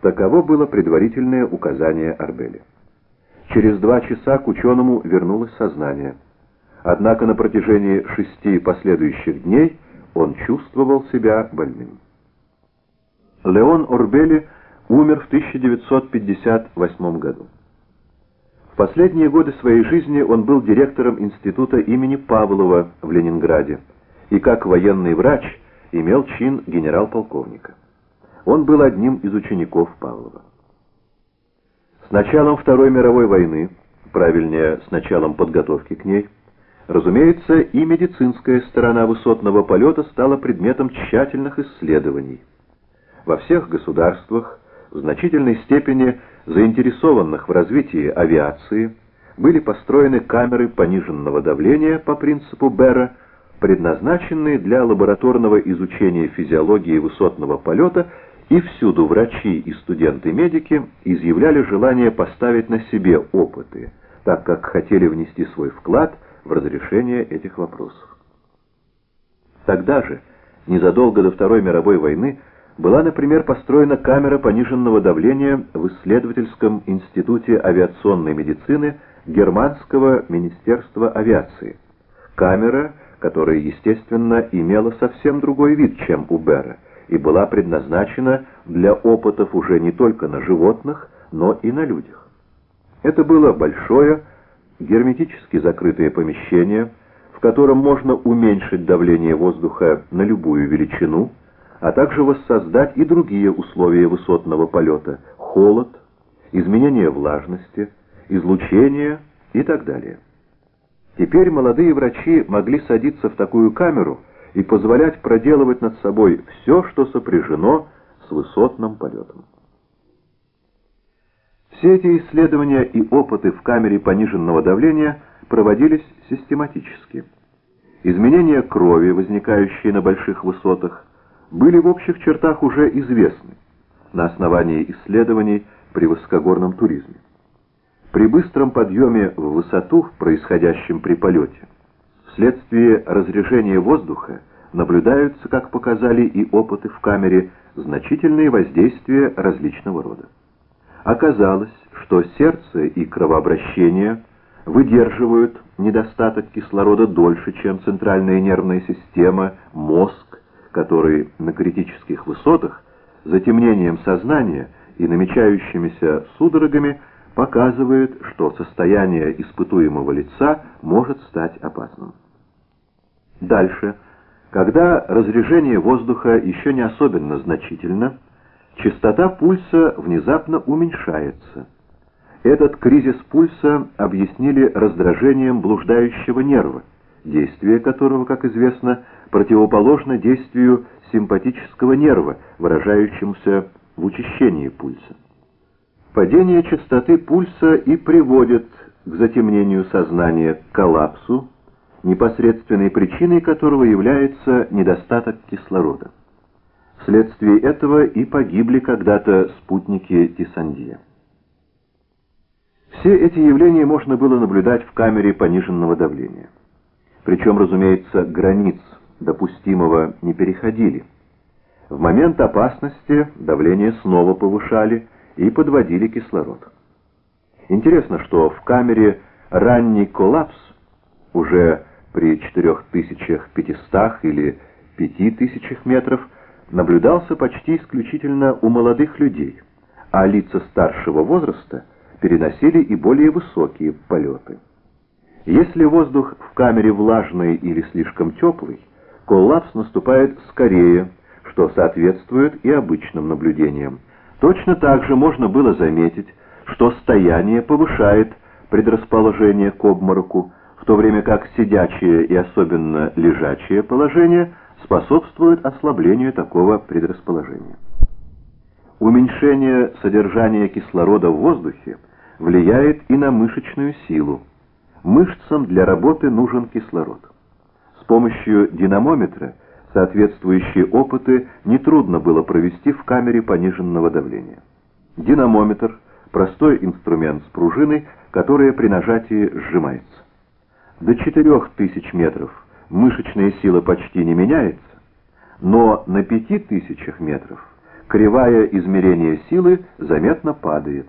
Таково было предварительное указание Арбели. Через два часа к ученому вернулось сознание. Однако на протяжении шести последующих дней он чувствовал себя больным. Леон Орбели умер в 1958 году. В последние годы своей жизни он был директором института имени Павлова в Ленинграде и как военный врач имел чин генерал-полковника. Он был одним из учеников Павлова. С началом Второй мировой войны, правильнее, с началом подготовки к ней, разумеется, и медицинская сторона высотного полета стала предметом тщательных исследований. Во всех государствах, в значительной степени заинтересованных в развитии авиации, были построены камеры пониженного давления по принципу Берра, предназначенные для лабораторного изучения физиологии высотного полета и всюду врачи и студенты-медики изъявляли желание поставить на себе опыты, так как хотели внести свой вклад в разрешение этих вопросов. Тогда же, незадолго до Второй мировой войны, была, например, построена камера пониженного давления в исследовательском институте авиационной медицины Германского министерства авиации. Камера, которая, естественно, имела совсем другой вид, чем у Бера – и была предназначена для опытов уже не только на животных, но и на людях. Это было большое, герметически закрытое помещение, в котором можно уменьшить давление воздуха на любую величину, а также воссоздать и другие условия высотного полета – холод, изменение влажности, излучение и так далее. Теперь молодые врачи могли садиться в такую камеру – и позволять проделывать над собой все, что сопряжено с высотным полетом. Все эти исследования и опыты в камере пониженного давления проводились систематически. Изменения крови, возникающие на больших высотах, были в общих чертах уже известны на основании исследований при высокогорном туризме. При быстром подъеме в высоту, происходящем при полете, вследствие разрежения воздуха наблюдаются, как показали и опыты в камере, значительные воздействия различного рода. Оказалось, что сердце и кровообращение выдерживают недостаток кислорода дольше, чем центральная нервная система, мозг, который на критических высотах затемнением сознания и намечающимися судорогами показывает, что состояние испытуемого лица может стать опасным. Дальше – когда разрежение воздуха еще не особенно значительно, частота пульса внезапно уменьшается. Этот кризис пульса объяснили раздражением блуждающего нерва, действие которого, как известно, противоположно действию симпатического нерва, выражающемуся в учащении пульса. Падение частоты пульса и приводит к затемнению сознания, к коллапсу, непосредственной причиной которого является недостаток кислорода. Вследствие этого и погибли когда-то спутники Тисандия. Все эти явления можно было наблюдать в камере пониженного давления. Причем, разумеется, границ допустимого не переходили. В момент опасности давление снова повышали и подводили кислород. Интересно, что в камере ранний коллапс уже при 4500 или 5000 метров наблюдался почти исключительно у молодых людей, а лица старшего возраста переносили и более высокие полеты. Если воздух в камере влажный или слишком теплый, коллапс наступает скорее, что соответствует и обычным наблюдениям. Точно так же можно было заметить, что стояние повышает предрасположение к обмороку, в то время как сидячее и особенно лежачее положение способствует ослаблению такого предрасположения. Уменьшение содержания кислорода в воздухе влияет и на мышечную силу. Мышцам для работы нужен кислород. С помощью динамометра соответствующие опыты нетрудно было провести в камере пониженного давления. Динамометр – простой инструмент с пружиной, которая при нажатии сжимается. До 4000 метров мышечная сила почти не меняется, но на 5000 метров кривая измерения силы заметно падает.